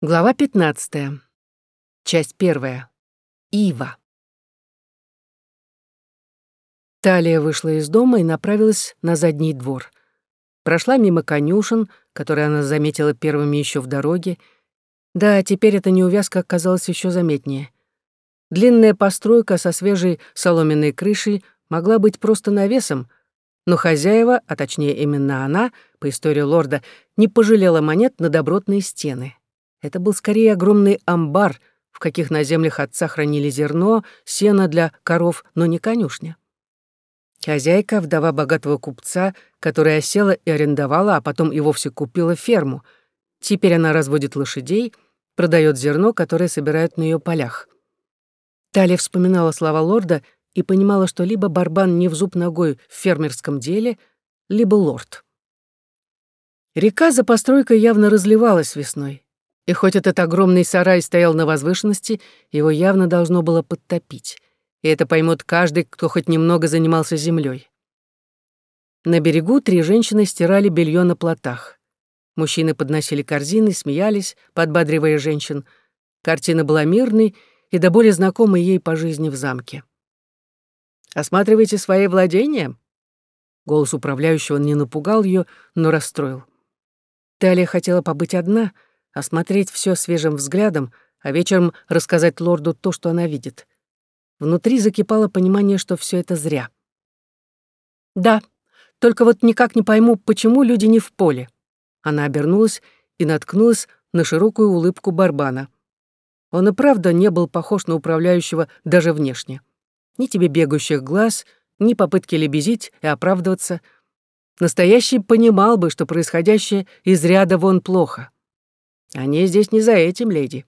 Глава 15. Часть первая. Ива. Талия вышла из дома и направилась на задний двор. Прошла мимо конюшен, которые она заметила первыми еще в дороге. Да, теперь эта неувязка оказалась еще заметнее. Длинная постройка со свежей соломенной крышей могла быть просто навесом, но хозяева, а точнее именно она, по истории лорда, не пожалела монет на добротные стены. Это был скорее огромный амбар, в каких на землях отца хранили зерно, сено для коров, но не конюшня. Хозяйка, вдова богатого купца, которая осела и арендовала, а потом и вовсе купила ферму. Теперь она разводит лошадей, продает зерно, которое собирают на ее полях. Талия вспоминала слова лорда и понимала, что либо барбан не в зуб ногой в фермерском деле, либо лорд. Река за постройкой явно разливалась весной. И хоть этот огромный сарай стоял на возвышенности, его явно должно было подтопить. И это поймет каждый, кто хоть немного занимался землей. На берегу три женщины стирали белье на плотах. Мужчины подносили корзины, смеялись, подбадривая женщин. Картина была мирной и до более знакомой ей по жизни в замке. «Осматривайте свои владения?» Голос управляющего не напугал ее, но расстроил. Талия хотела побыть одна — осмотреть все свежим взглядом, а вечером рассказать лорду то, что она видит. Внутри закипало понимание, что все это зря. «Да, только вот никак не пойму, почему люди не в поле». Она обернулась и наткнулась на широкую улыбку Барбана. Он и правда не был похож на управляющего даже внешне. Ни тебе бегающих глаз, ни попытки лебезить и оправдываться. Настоящий понимал бы, что происходящее из ряда вон плохо. Они здесь не за этим, леди.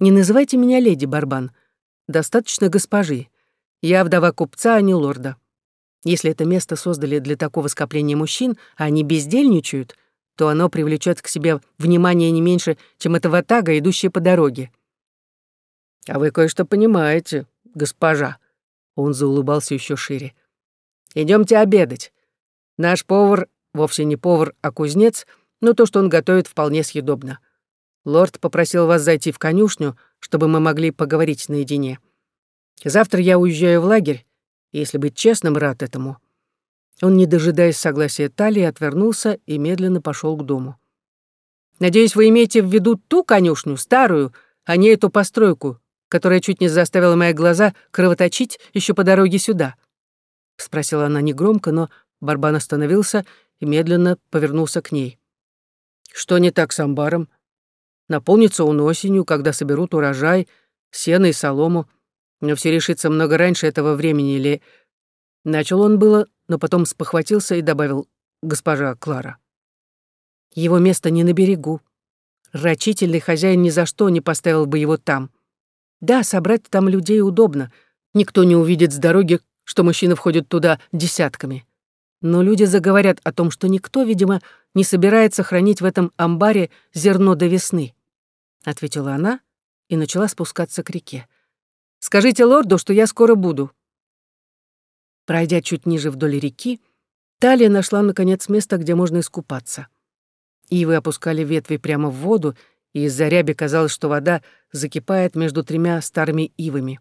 Не называйте меня леди, Барбан. Достаточно госпожи. Я вдова купца, а не лорда. Если это место создали для такого скопления мужчин, а они бездельничают, то оно привлечет к себе внимание не меньше, чем эта ватага, идущая по дороге. А вы кое-что понимаете, госпожа. Он заулыбался еще шире. Идемте обедать. Наш повар вовсе не повар, а кузнец — но то, что он готовит, вполне съедобно. Лорд попросил вас зайти в конюшню, чтобы мы могли поговорить наедине. Завтра я уезжаю в лагерь, и, если быть честным, рад этому». Он, не дожидаясь согласия Талии, отвернулся и медленно пошел к дому. «Надеюсь, вы имеете в виду ту конюшню, старую, а не эту постройку, которая чуть не заставила мои глаза кровоточить еще по дороге сюда?» — спросила она негромко, но Барбан остановился и медленно повернулся к ней. Что не так с амбаром? Наполнится он осенью, когда соберут урожай, сено и солому. Но все решится много раньше этого времени или... Начал он было, но потом спохватился и добавил «Госпожа Клара». Его место не на берегу. Рачительный хозяин ни за что не поставил бы его там. Да, собрать там людей удобно. Никто не увидит с дороги, что мужчины входят туда десятками. Но люди заговорят о том, что никто, видимо, не собирается хранить в этом амбаре зерно до весны», — ответила она и начала спускаться к реке. «Скажите лорду, что я скоро буду». Пройдя чуть ниже вдоль реки, Талия нашла, наконец, место, где можно искупаться. Ивы опускали ветви прямо в воду, и из-за ряби казалось, что вода закипает между тремя старыми ивами.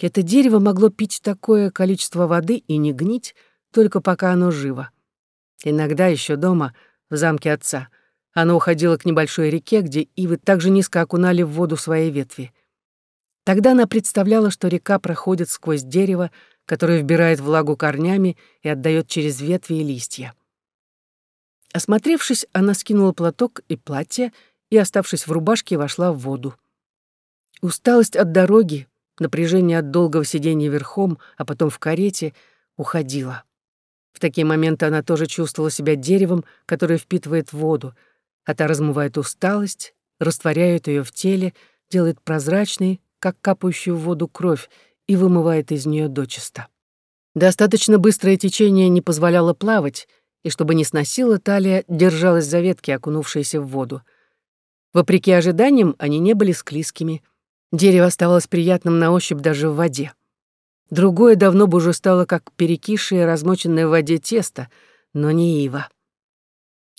Это дерево могло пить такое количество воды и не гнить, только пока оно живо. Иногда еще дома, в замке отца, оно уходило к небольшой реке, где ивы так же низко окунали в воду свои ветви. Тогда она представляла, что река проходит сквозь дерево, которое вбирает влагу корнями и отдает через ветви и листья. Осмотревшись, она скинула платок и платье и, оставшись в рубашке, вошла в воду. Усталость от дороги, напряжение от долгого сидения верхом, а потом в карете, уходила. В такие моменты она тоже чувствовала себя деревом, которое впитывает воду, а та размывает усталость, растворяет ее в теле, делает прозрачной, как капающую в воду кровь, и вымывает из нее дочисто. Достаточно быстрое течение не позволяло плавать, и чтобы не сносило, талия держалась за ветки, окунувшиеся в воду. Вопреки ожиданиям, они не были склизкими. Дерево оставалось приятным на ощупь даже в воде. Другое давно бы уже стало как перекисшее, размоченное в воде тесто, но не ива.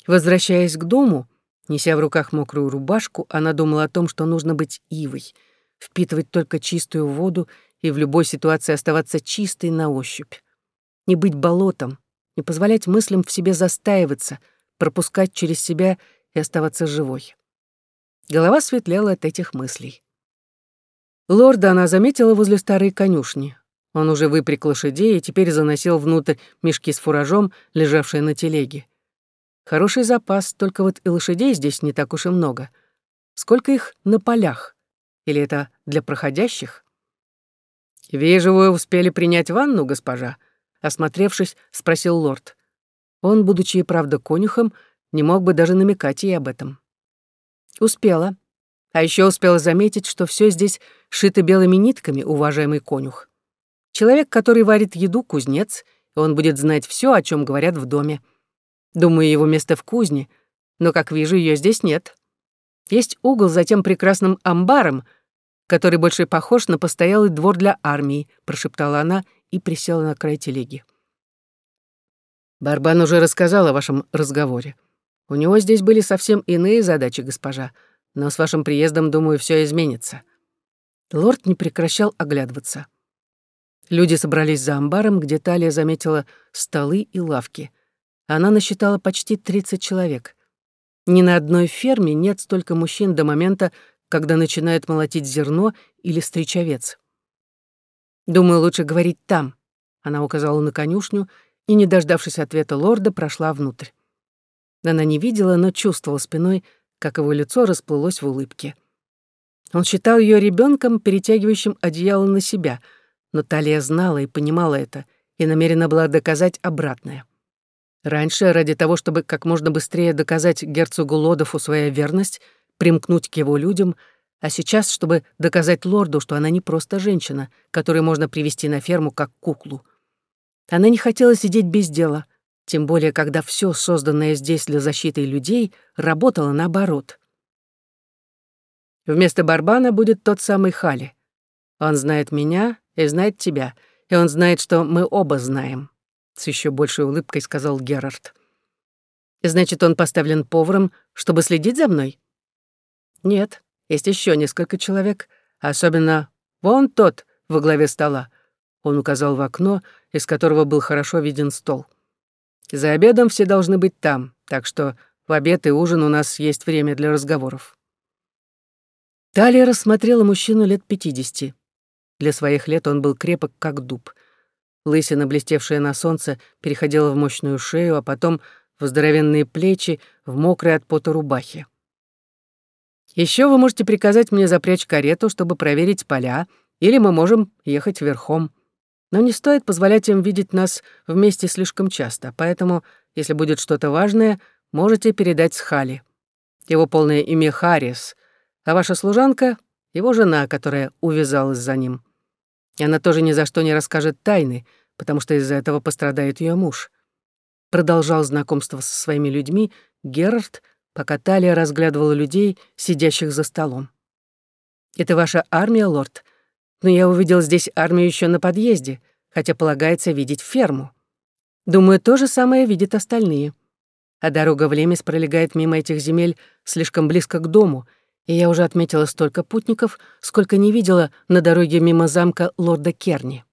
Возвращаясь к дому, Неся в руках мокрую рубашку, она думала о том, что нужно быть ивой, впитывать только чистую воду и в любой ситуации оставаться чистой на ощупь. Не быть болотом, не позволять мыслям в себе застаиваться, пропускать через себя и оставаться живой. Голова светлела от этих мыслей. Лорда она заметила возле старой конюшни. Он уже выпряг лошадей и теперь заносил внутрь мешки с фуражом, лежавшие на телеге. Хороший запас, только вот и лошадей здесь не так уж и много. Сколько их на полях? Или это для проходящих? «Вижу, вы успели принять ванну, госпожа», — осмотревшись, спросил лорд. Он, будучи и правда конюхом, не мог бы даже намекать ей об этом. «Успела. А еще успела заметить, что все здесь шито белыми нитками, уважаемый конюх. Человек, который варит еду, кузнец, и он будет знать все, о чем говорят в доме. Думаю, его место в кузне, но, как вижу, ее здесь нет. Есть угол за тем прекрасным амбаром, который больше похож на постоялый двор для армии», — прошептала она и присела на край телеги. «Барбан уже рассказал о вашем разговоре. У него здесь были совсем иные задачи, госпожа, но с вашим приездом, думаю, все изменится». Лорд не прекращал оглядываться. Люди собрались за амбаром, где Талия заметила столы и лавки. Она насчитала почти 30 человек. Ни на одной ферме нет столько мужчин до момента, когда начинают молотить зерно или стричь овец. «Думаю, лучше говорить там», — она указала на конюшню и, не дождавшись ответа лорда, прошла внутрь. Она не видела, но чувствовала спиной, как его лицо расплылось в улыбке. Он считал ее ребенком, перетягивающим одеяло на себя — но Талия знала и понимала это, и намерена была доказать обратное. Раньше, ради того, чтобы как можно быстрее доказать герцогу Лодову свою верность, примкнуть к его людям, а сейчас, чтобы доказать лорду, что она не просто женщина, которую можно привести на ферму как куклу. Она не хотела сидеть без дела, тем более, когда все созданное здесь для защиты людей работало наоборот. Вместо Барбана будет тот самый Хали. Он знает меня, и знает тебя, и он знает, что мы оба знаем», — с еще большей улыбкой сказал Герард. «Значит, он поставлен поваром, чтобы следить за мной?» «Нет, есть еще несколько человек, особенно вон тот во главе стола», — он указал в окно, из которого был хорошо виден стол. «За обедом все должны быть там, так что в обед и ужин у нас есть время для разговоров». Талия рассмотрела мужчину лет пятидесяти. Для своих лет он был крепок, как дуб. Лысина, блестевшая на солнце, переходила в мощную шею, а потом в здоровенные плечи, в мокрой от пота рубахе. Еще вы можете приказать мне запрячь карету, чтобы проверить поля, или мы можем ехать верхом. Но не стоит позволять им видеть нас вместе слишком часто, поэтому, если будет что-то важное, можете передать с Хали. Его полное имя Харрис, а ваша служанка — его жена, которая увязалась за ним. И она тоже ни за что не расскажет тайны, потому что из-за этого пострадает ее муж. Продолжал знакомство со своими людьми Герард, пока Талия разглядывала людей, сидящих за столом. «Это ваша армия, лорд? Но я увидел здесь армию еще на подъезде, хотя полагается видеть ферму. Думаю, то же самое видят остальные. А дорога в Лемес пролегает мимо этих земель слишком близко к дому — и я уже отметила столько путников, сколько не видела на дороге мимо замка лорда Керни.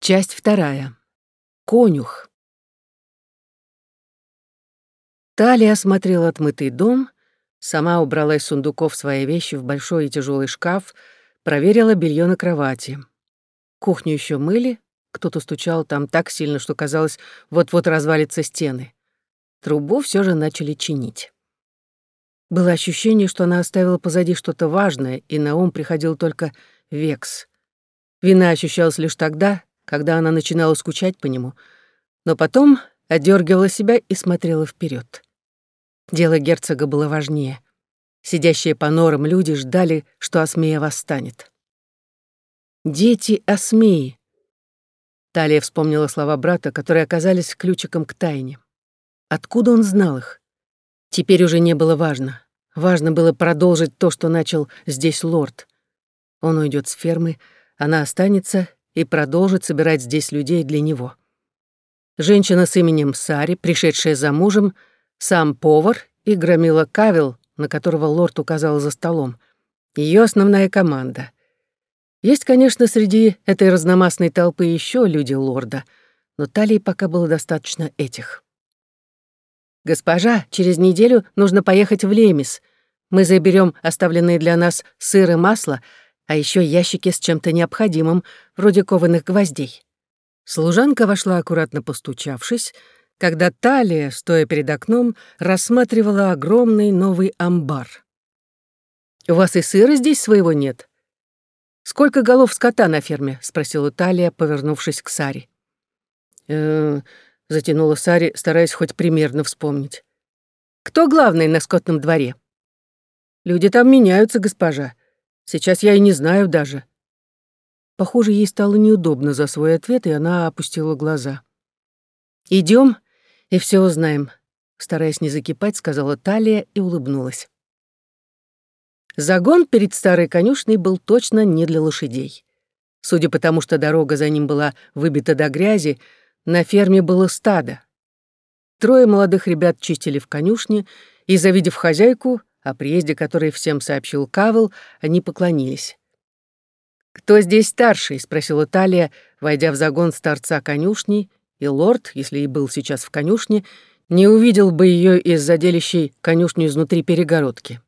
Часть вторая. Конюх. Талия осмотрела отмытый дом, сама убрала из сундуков свои вещи в большой и тяжелый шкаф, проверила белье на кровати. Кухню еще мыли, кто-то стучал там так сильно, что казалось, вот-вот развалится стены. Трубу все же начали чинить. Было ощущение, что она оставила позади что-то важное, и на ум приходил только Векс. Вина ощущалась лишь тогда, когда она начинала скучать по нему, но потом отдергивала себя и смотрела вперед. Дело герцога было важнее. Сидящие по норам люди ждали, что Осмея восстанет. «Дети Осмеи!» Талия вспомнила слова брата, которые оказались ключиком к тайне. Откуда он знал их? Теперь уже не было важно. Важно было продолжить то, что начал здесь лорд. Он уйдет с фермы, она останется и продолжит собирать здесь людей для него. женщина с именем Сари, пришедшая за мужем, сам повар и громила Кавел, на которого лорд указал за столом. Ее основная команда. Есть, конечно, среди этой разномастной толпы еще люди лорда, но талии пока было достаточно этих. «Госпожа, через неделю нужно поехать в Лемис. Мы заберем оставленные для нас сыр и масло, а еще ящики с чем-то необходимым, вроде кованых гвоздей». Служанка вошла, аккуратно постучавшись, когда Талия, стоя перед окном, рассматривала огромный новый амбар. «У вас и сыра здесь своего нет?» «Сколько голов скота на ферме?» — спросила Талия, повернувшись к Саре. «Э-э...» затянула Сари, стараясь хоть примерно вспомнить. «Кто главный на скотном дворе?» «Люди там меняются, госпожа. Сейчас я и не знаю даже». Похоже, ей стало неудобно за свой ответ, и она опустила глаза. Идем и все узнаем», — стараясь не закипать, сказала Талия и улыбнулась. Загон перед старой конюшней был точно не для лошадей. Судя по тому, что дорога за ним была выбита до грязи, на ферме было стадо. Трое молодых ребят чистили в конюшне, и, завидев хозяйку, о приезде которой всем сообщил Кавел, они поклонились. «Кто здесь старший?» — спросила Талия, войдя в загон старца конюшни, и лорд, если и был сейчас в конюшне, не увидел бы ее из-за делящей конюшню изнутри перегородки.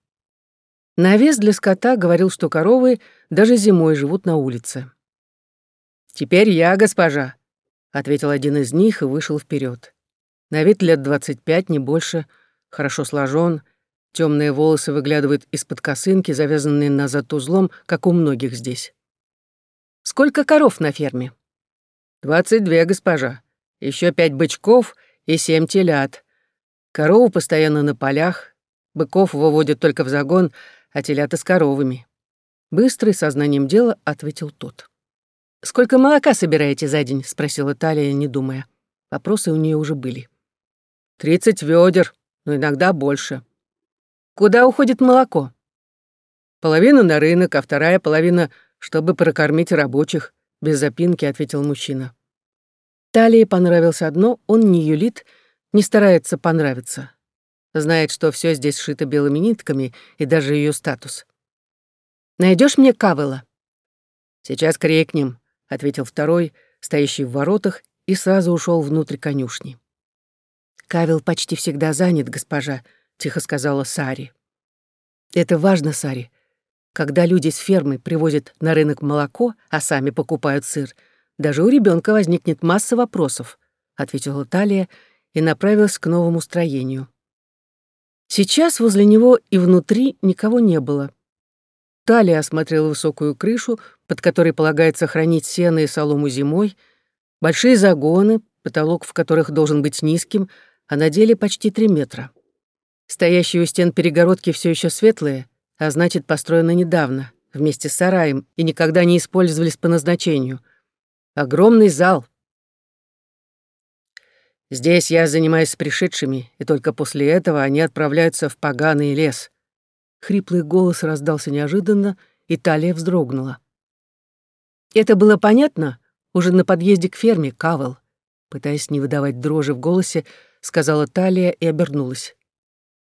Навес для скота говорил, что коровы даже зимой живут на улице. «Теперь я, госпожа», — ответил один из них и вышел вперед. На вид лет двадцать пять, не больше, хорошо сложен, темные волосы выглядывают из-под косынки, завязанные назад узлом, как у многих здесь. «Сколько коров на ферме?» «Двадцать две, госпожа. Еще пять бычков и семь телят. Корову постоянно на полях, быков выводят только в загон, а телята с коровами». Быстрый, сознанием дела, ответил тот. «Сколько молока собираете за день?» — спросила Талия, не думая. Вопросы у нее уже были. «Тридцать ведер, но иногда больше». «Куда уходит молоко?» «Половина на рынок, а вторая половина, чтобы прокормить рабочих», — без запинки ответил мужчина. Талии понравился одно, он не юлит, не старается понравиться. Знает, что все здесь сшито белыми нитками и даже ее статус. Найдешь мне Кавела?» «Сейчас крикнем», ответил второй, стоящий в воротах, и сразу ушел внутрь конюшни. «Кавел почти всегда занят, госпожа», — тихо сказала Сари. «Это важно, Сари. Когда люди с фермы привозят на рынок молоко, а сами покупают сыр, даже у ребенка возникнет масса вопросов», — ответила Талия и направилась к новому строению. Сейчас возле него и внутри никого не было. Талия осмотрела высокую крышу, под которой полагается хранить сено и солому зимой, большие загоны, потолок в которых должен быть низким, а на деле почти три метра. Стоящие у стен перегородки все еще светлые, а значит, построены недавно, вместе с сараем, и никогда не использовались по назначению. Огромный зал. Здесь я занимаюсь с пришедшими, и только после этого они отправляются в поганый лес. Хриплый голос раздался неожиданно, и талия вздрогнула. Это было понятно уже на подъезде к ферме, Кавел. Пытаясь не выдавать дрожи в голосе, сказала Талия и обернулась.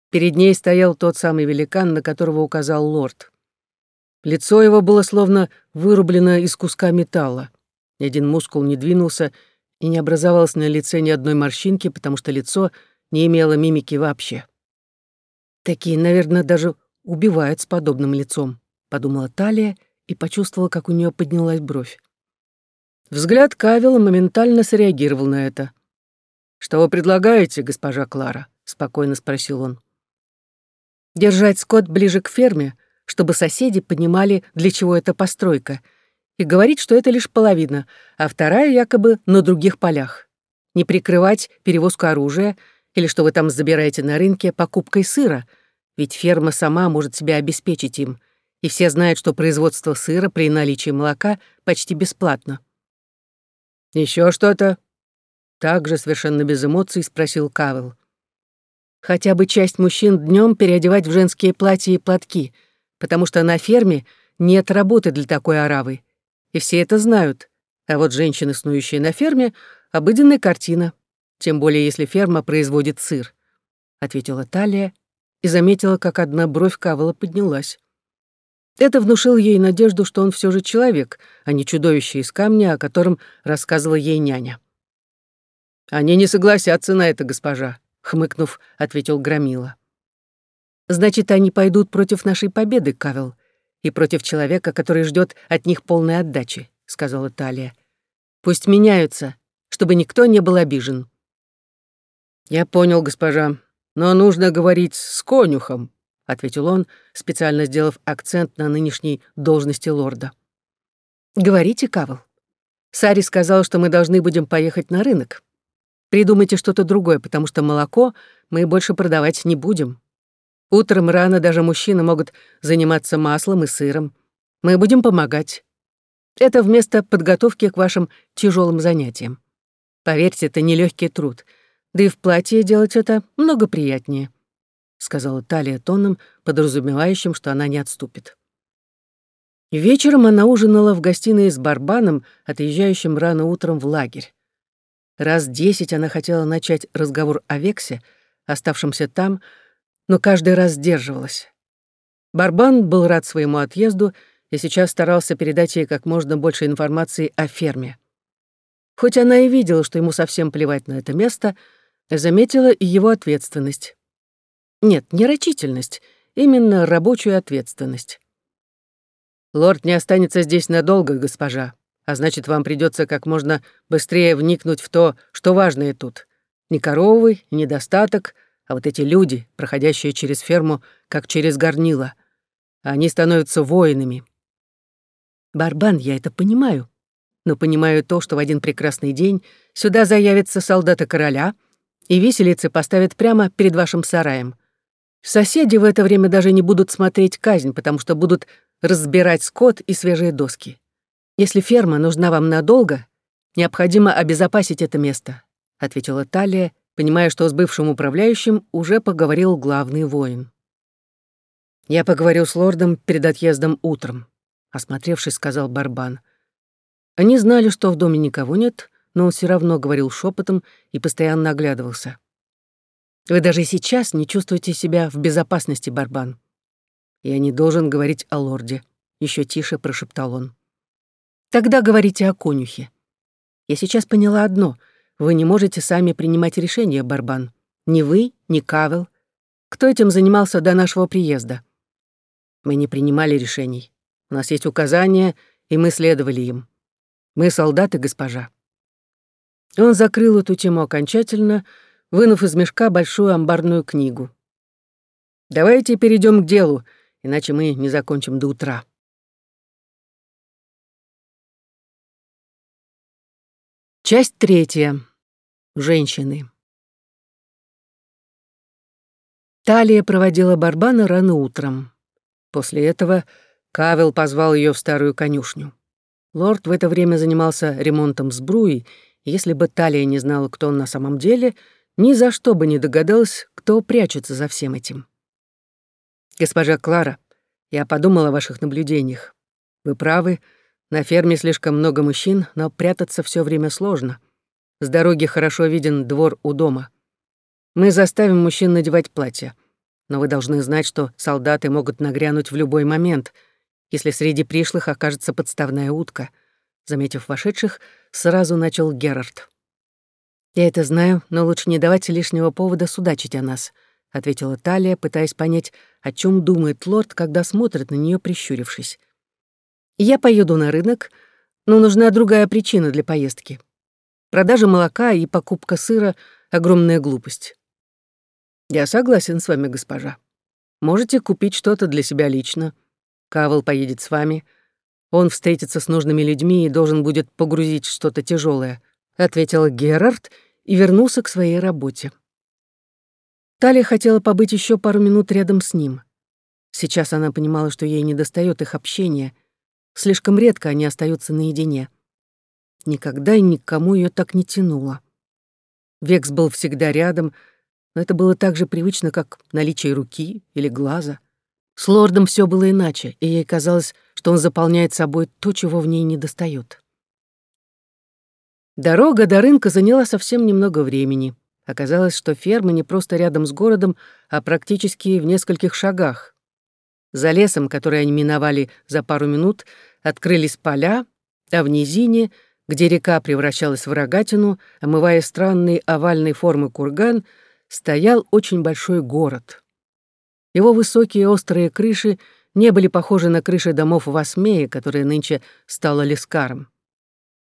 Перед ней стоял тот самый великан, на которого указал лорд. Лицо его было словно вырублено из куска металла. Ни один мускул не двинулся, и не образовалось на лице ни одной морщинки, потому что лицо не имело мимики вообще. Такие, наверное, даже убивает с подобным лицом», — подумала Талия и почувствовала, как у нее поднялась бровь. Взгляд Кавила моментально среагировал на это. «Что вы предлагаете, госпожа Клара?» — спокойно спросил он. «Держать скот ближе к ферме, чтобы соседи понимали, для чего эта постройка, и говорить, что это лишь половина, а вторая якобы на других полях. Не прикрывать перевозку оружия или что вы там забираете на рынке покупкой сыра — ведь ферма сама может себя обеспечить им, и все знают, что производство сыра при наличии молока почти бесплатно. Еще что-то?» Также совершенно без эмоций спросил Кавел. «Хотя бы часть мужчин днем переодевать в женские платья и платки, потому что на ферме нет работы для такой оравы, и все это знают, а вот женщины, снующие на ферме, — обыденная картина», тем более если ферма производит сыр», — ответила Талия и заметила, как одна бровь Кавала поднялась. Это внушило ей надежду, что он все же человек, а не чудовище из камня, о котором рассказывала ей няня. «Они не согласятся на это, госпожа», — хмыкнув, ответил Громила. «Значит, они пойдут против нашей победы, Кавел, и против человека, который ждет от них полной отдачи», — сказала Талия. «Пусть меняются, чтобы никто не был обижен». «Я понял, госпожа, но нужно говорить с конюхом», — ответил он, специально сделав акцент на нынешней должности лорда. «Говорите, Кавел. Сари сказал, что мы должны будем поехать на рынок. Придумайте что-то другое, потому что молоко мы больше продавать не будем. Утром рано даже мужчины могут заниматься маслом и сыром. Мы будем помогать. Это вместо подготовки к вашим тяжелым занятиям. Поверьте, это нелегкий труд. Да и в платье делать это много приятнее», — сказала Талия тоном, подразумевающим, что она не отступит. Вечером она ужинала в гостиной с Барбаном, отъезжающим рано утром в лагерь. Раз десять она хотела начать разговор о Вексе, оставшемся там, но каждый раз сдерживалась. Барбан был рад своему отъезду и сейчас старался передать ей как можно больше информации о ферме. Хоть она и видела, что ему совсем плевать на это место, заметила и его ответственность. Нет, не рачительность, именно рабочую ответственность. «Лорд не останется здесь надолго, госпожа», а значит, вам придется как можно быстрее вникнуть в то, что важное тут. Не коровы, не недостаток, а вот эти люди, проходящие через ферму, как через горнило. Они становятся воинами. Барбан, я это понимаю. Но понимаю то, что в один прекрасный день сюда заявятся солдаты короля и виселицы поставят прямо перед вашим сараем. Соседи в это время даже не будут смотреть казнь, потому что будут разбирать скот и свежие доски. «Если ферма нужна вам надолго, необходимо обезопасить это место», ответила Талия, понимая, что с бывшим управляющим уже поговорил главный воин. «Я поговорю с лордом перед отъездом утром», осмотревшись, сказал Барбан. Они знали, что в доме никого нет, но он все равно говорил шепотом и постоянно оглядывался. «Вы даже сейчас не чувствуете себя в безопасности, Барбан. Я не должен говорить о лорде», — еще тише прошептал он. Тогда говорите о конюхе. Я сейчас поняла одно. Вы не можете сами принимать решения, Барбан. Ни вы, ни Кавел. Кто этим занимался до нашего приезда? Мы не принимали решений. У нас есть указания, и мы следовали им. Мы солдаты, госпожа. Он закрыл эту тему окончательно, вынув из мешка большую амбарную книгу. Давайте перейдем к делу, иначе мы не закончим до утра. Часть третья. Женщины. Талия проводила Барбана рано утром. После этого Кавел позвал ее в старую конюшню. Лорд в это время занимался ремонтом сбруи, если бы Талия не знала, кто он на самом деле, ни за что бы не догадалась, кто прячется за всем этим. «Госпожа Клара, я подумала о ваших наблюдениях. Вы правы, — на ферме слишком много мужчин, но прятаться все время сложно. С дороги хорошо виден двор у дома. Мы заставим мужчин надевать платья. Но вы должны знать, что солдаты могут нагрянуть в любой момент, если среди пришлых окажется подставная утка. Заметив вошедших, сразу начал Герард. «Я это знаю, но лучше не давать лишнего повода судачить о нас», — ответила Талия, пытаясь понять, о чем думает лорд, когда смотрит на нее прищурившись. Я поеду на рынок, но нужна другая причина для поездки. Продажа молока и покупка сыра — огромная глупость. Я согласен с вами, госпожа. Можете купить что-то для себя лично. Кавел поедет с вами. Он встретится с нужными людьми и должен будет погрузить что-то тяжелое, ответил Герард и вернулся к своей работе. Талия хотела побыть еще пару минут рядом с ним. Сейчас она понимала, что ей недостает их общения — Слишком редко они остаются наедине. Никогда и никому ее так не тянуло. Векс был всегда рядом, но это было так же привычно, как наличие руки или глаза. С лордом все было иначе, и ей казалось, что он заполняет собой то, чего в ней недостает. Дорога до рынка заняла совсем немного времени. Оказалось, что ферма не просто рядом с городом, а практически в нескольких шагах. За лесом, который они миновали за пару минут, открылись поля, а в низине, где река превращалась в рогатину, омывая странный овальной формы курган, стоял очень большой город. Его высокие острые крыши не были похожи на крыши домов в Осмее, которая нынче стала лескаром.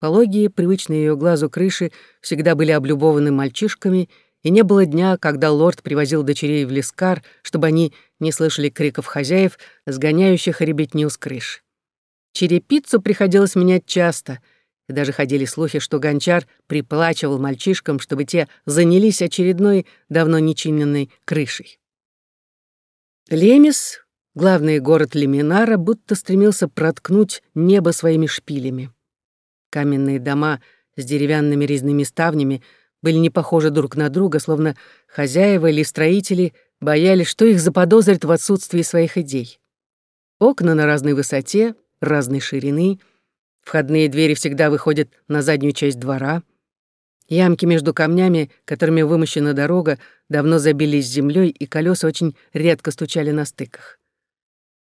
Пологие, привычные ее глазу крыши, всегда были облюбованы мальчишками, и не было дня, когда лорд привозил дочерей в Лескар, чтобы они не слышали криков хозяев, сгоняющих ребятню с крыш. Черепицу приходилось менять часто, и даже ходили слухи, что гончар приплачивал мальчишкам, чтобы те занялись очередной, давно нечиненной крышей. Лемис, главный город Леминара, будто стремился проткнуть небо своими шпилями. Каменные дома с деревянными резными ставнями были не похожи друг на друга, словно хозяева или строители боялись, что их заподозрят в отсутствии своих идей. Окна на разной высоте, разной ширины, входные двери всегда выходят на заднюю часть двора. Ямки между камнями, которыми вымощена дорога, давно забились землей, и колеса очень редко стучали на стыках.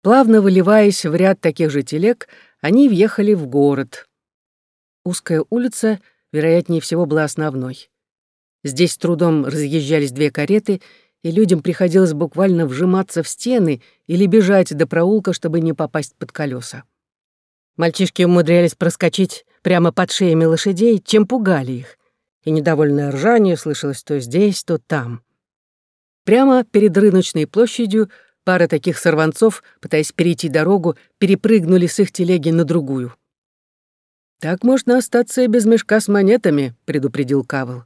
Плавно выливаясь в ряд таких же телег, они въехали в город. Узкая улица, вероятнее всего, была основной. Здесь с трудом разъезжались две кареты, и людям приходилось буквально вжиматься в стены или бежать до проулка, чтобы не попасть под колеса. Мальчишки умудрялись проскочить прямо под шеями лошадей, чем пугали их, и недовольное ржание слышалось то здесь, то там. Прямо перед рыночной площадью пара таких сорванцов, пытаясь перейти дорогу, перепрыгнули с их телеги на другую. «Так можно остаться и без мешка с монетами», — предупредил Кавел.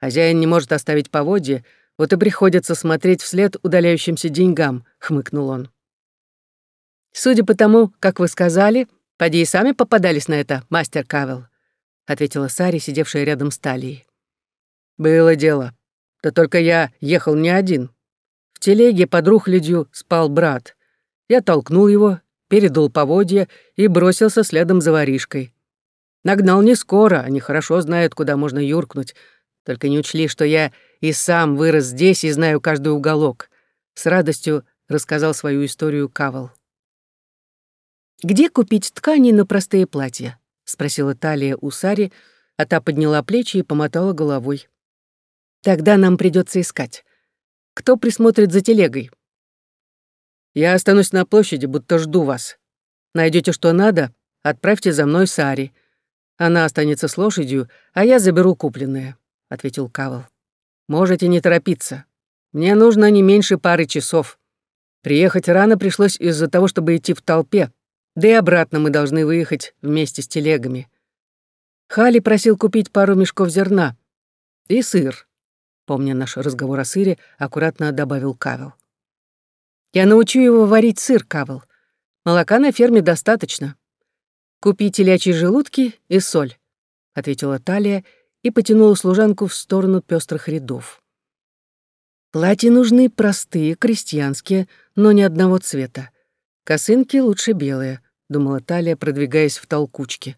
«Хозяин не может оставить поводья, вот и приходится смотреть вслед удаляющимся деньгам», — хмыкнул он. «Судя по тому, как вы сказали, поди и сами попадались на это, мастер Кавел», — ответила Сари, сидевшая рядом с Талией. «Было дело. Да только я ехал не один. В телеге под рухлядью спал брат. Я толкнул его, передал поводья и бросился следом за воришкой. Нагнал не скоро, они хорошо знают, куда можно юркнуть. Только не учли, что я и сам вырос здесь и знаю каждый уголок. С радостью рассказал свою историю Кавал. «Где купить ткани на простые платья?» — спросила Талия у Сари, а та подняла плечи и помотала головой. «Тогда нам придется искать. Кто присмотрит за телегой?» «Я останусь на площади, будто жду вас. Найдете, что надо, отправьте за мной Сари. Она останется с лошадью, а я заберу купленное», — ответил Кавал. «Можете не торопиться. Мне нужно не меньше пары часов. Приехать рано пришлось из-за того, чтобы идти в толпе, да и обратно мы должны выехать вместе с телегами. Хали просил купить пару мешков зерна и сыр. Помня наш разговор о сыре, аккуратно добавил Кавел. «Я научу его варить сыр, Кавел. Молока на ферме достаточно. «Купи телячьи желудки и соль», — ответила Талия и потянула служанку в сторону пестрых рядов. Платья нужны простые, крестьянские, но ни одного цвета. Косынки лучше белые, думала Талия, продвигаясь в толкучке.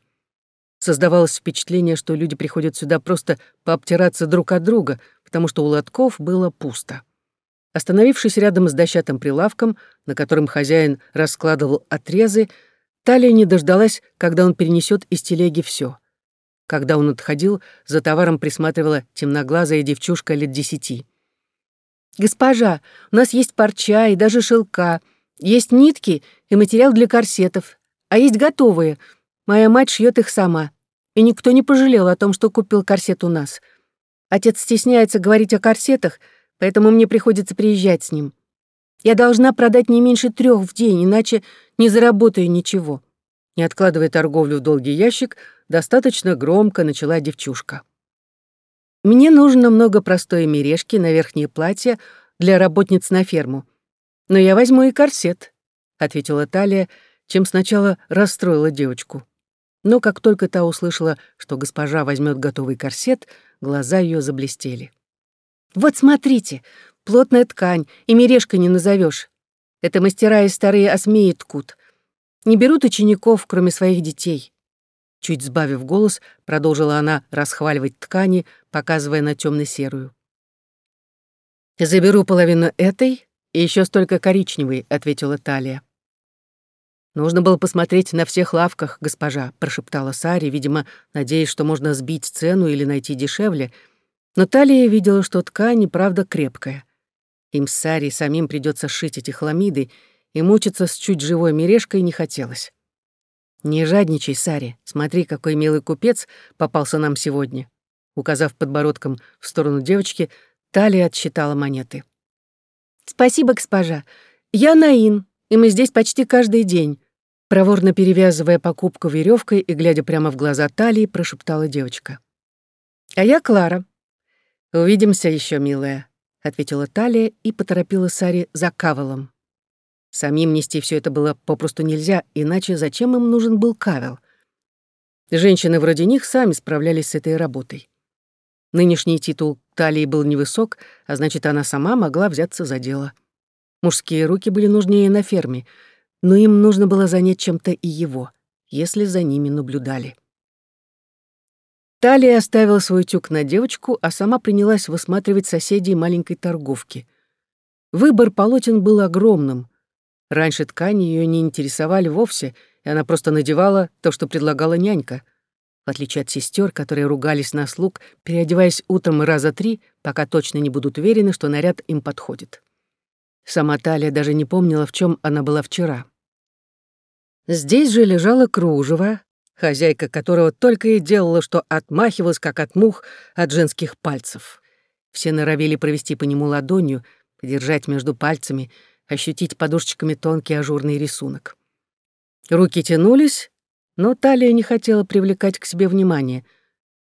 Создавалось впечатление, что люди приходят сюда просто пообтираться друг от друга, потому что у лотков было пусто. Остановившись рядом с дощатым прилавком, на котором хозяин раскладывал отрезы, Талия не дождалась, когда он перенесет из телеги все. Когда он отходил, за товаром присматривала темноглазая девчушка лет десяти. «Госпожа, у нас есть парча и даже шелка, есть нитки и материал для корсетов, а есть готовые. Моя мать шьет их сама, и никто не пожалел о том, что купил корсет у нас. Отец стесняется говорить о корсетах, поэтому мне приходится приезжать с ним. Я должна продать не меньше трех в день, иначе не заработаю ничего. Не откладывая торговлю в долгий ящик, достаточно громко начала девчушка. Мне нужно много простой мережки на верхнее платье для работниц на ферму. Но я возьму и корсет, ответила Талия, чем сначала расстроила девочку. Но как только та услышала, что госпожа возьмет готовый корсет, глаза ее заблестели. «Вот смотрите, Плотная ткань, и мережкой не назовешь. Это мастера и старые осмеи ткут. Не берут учеников, кроме своих детей. Чуть сбавив голос, продолжила она расхваливать ткани, показывая на темно-серую. «Заберу половину этой и еще столько коричневой», — ответила Талия. «Нужно было посмотреть на всех лавках, госпожа», — прошептала Сари, видимо, надеясь, что можно сбить цену или найти дешевле. Но Талия видела, что ткань, правда, крепкая. Им с Сари самим придется шить эти хламиды, и мучиться с чуть живой мережкой не хотелось. «Не жадничай, Сари, смотри, какой милый купец попался нам сегодня». Указав подбородком в сторону девочки, Талия отсчитала монеты. «Спасибо, госпожа. Я Наин, и мы здесь почти каждый день. Проворно перевязывая покупку веревкой и глядя прямо в глаза Талии, прошептала девочка. «А я Клара. Увидимся еще, милая», — ответила Талия и поторопила Сари за кавелом. Самим нести все это было попросту нельзя, иначе зачем им нужен был кавел? Женщины вроде них сами справлялись с этой работой. Нынешний титул Талии был невысок, а значит, она сама могла взяться за дело. Мужские руки были нужнее на ферме — но им нужно было занять чем-то и его, если за ними наблюдали. Талия оставила свой тюк на девочку, а сама принялась высматривать соседей маленькой торговки. Выбор полотен был огромным. Раньше ткани ее не интересовали вовсе, и она просто надевала то, что предлагала нянька. В отличие от сестер, которые ругались на слуг, переодеваясь утром раза три, пока точно не будут уверены, что наряд им подходит. Сама Талия даже не помнила, в чем она была вчера. Здесь же лежало кружево, хозяйка которого только и делала, что отмахивалась, как от мух, от женских пальцев. Все норовили провести по нему ладонью, подержать между пальцами, ощутить подушечками тонкий ажурный рисунок. Руки тянулись, но талия не хотела привлекать к себе внимание.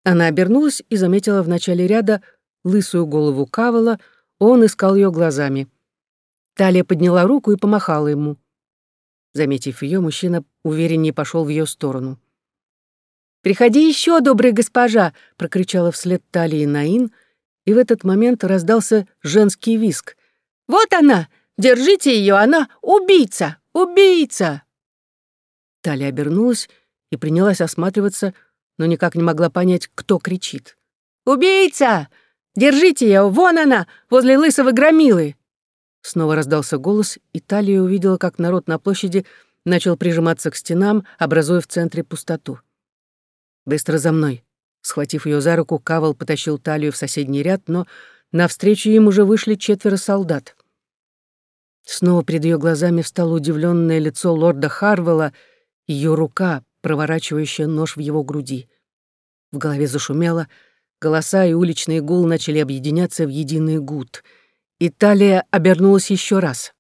Она обернулась и заметила в начале ряда лысую голову Кавала, он искал ее глазами. Талия подняла руку и помахала ему — Заметив ее, мужчина увереннее пошел в ее сторону. «Приходи еще, добрая госпожа!» — прокричала вслед Талии Наин, и в этот момент раздался женский виск. «Вот она! Держите ее! Она убийца! Убийца!» Талия обернулась и принялась осматриваться, но никак не могла понять, кто кричит. «Убийца! Держите ее! Вон она! Возле лысого громилы!» Снова раздался голос, и Талия увидела, как народ на площади начал прижиматься к стенам, образуя в центре пустоту. «Быстро за мной!» Схватив ее за руку, Кавал потащил Талию в соседний ряд, но навстречу им уже вышли четверо солдат. Снова перед ее глазами встало удивленное лицо лорда Харвелла, ее рука, проворачивающая нож в его груди. В голове зашумело, голоса и уличный гул начали объединяться в единый гуд — Италия обернулась еще раз.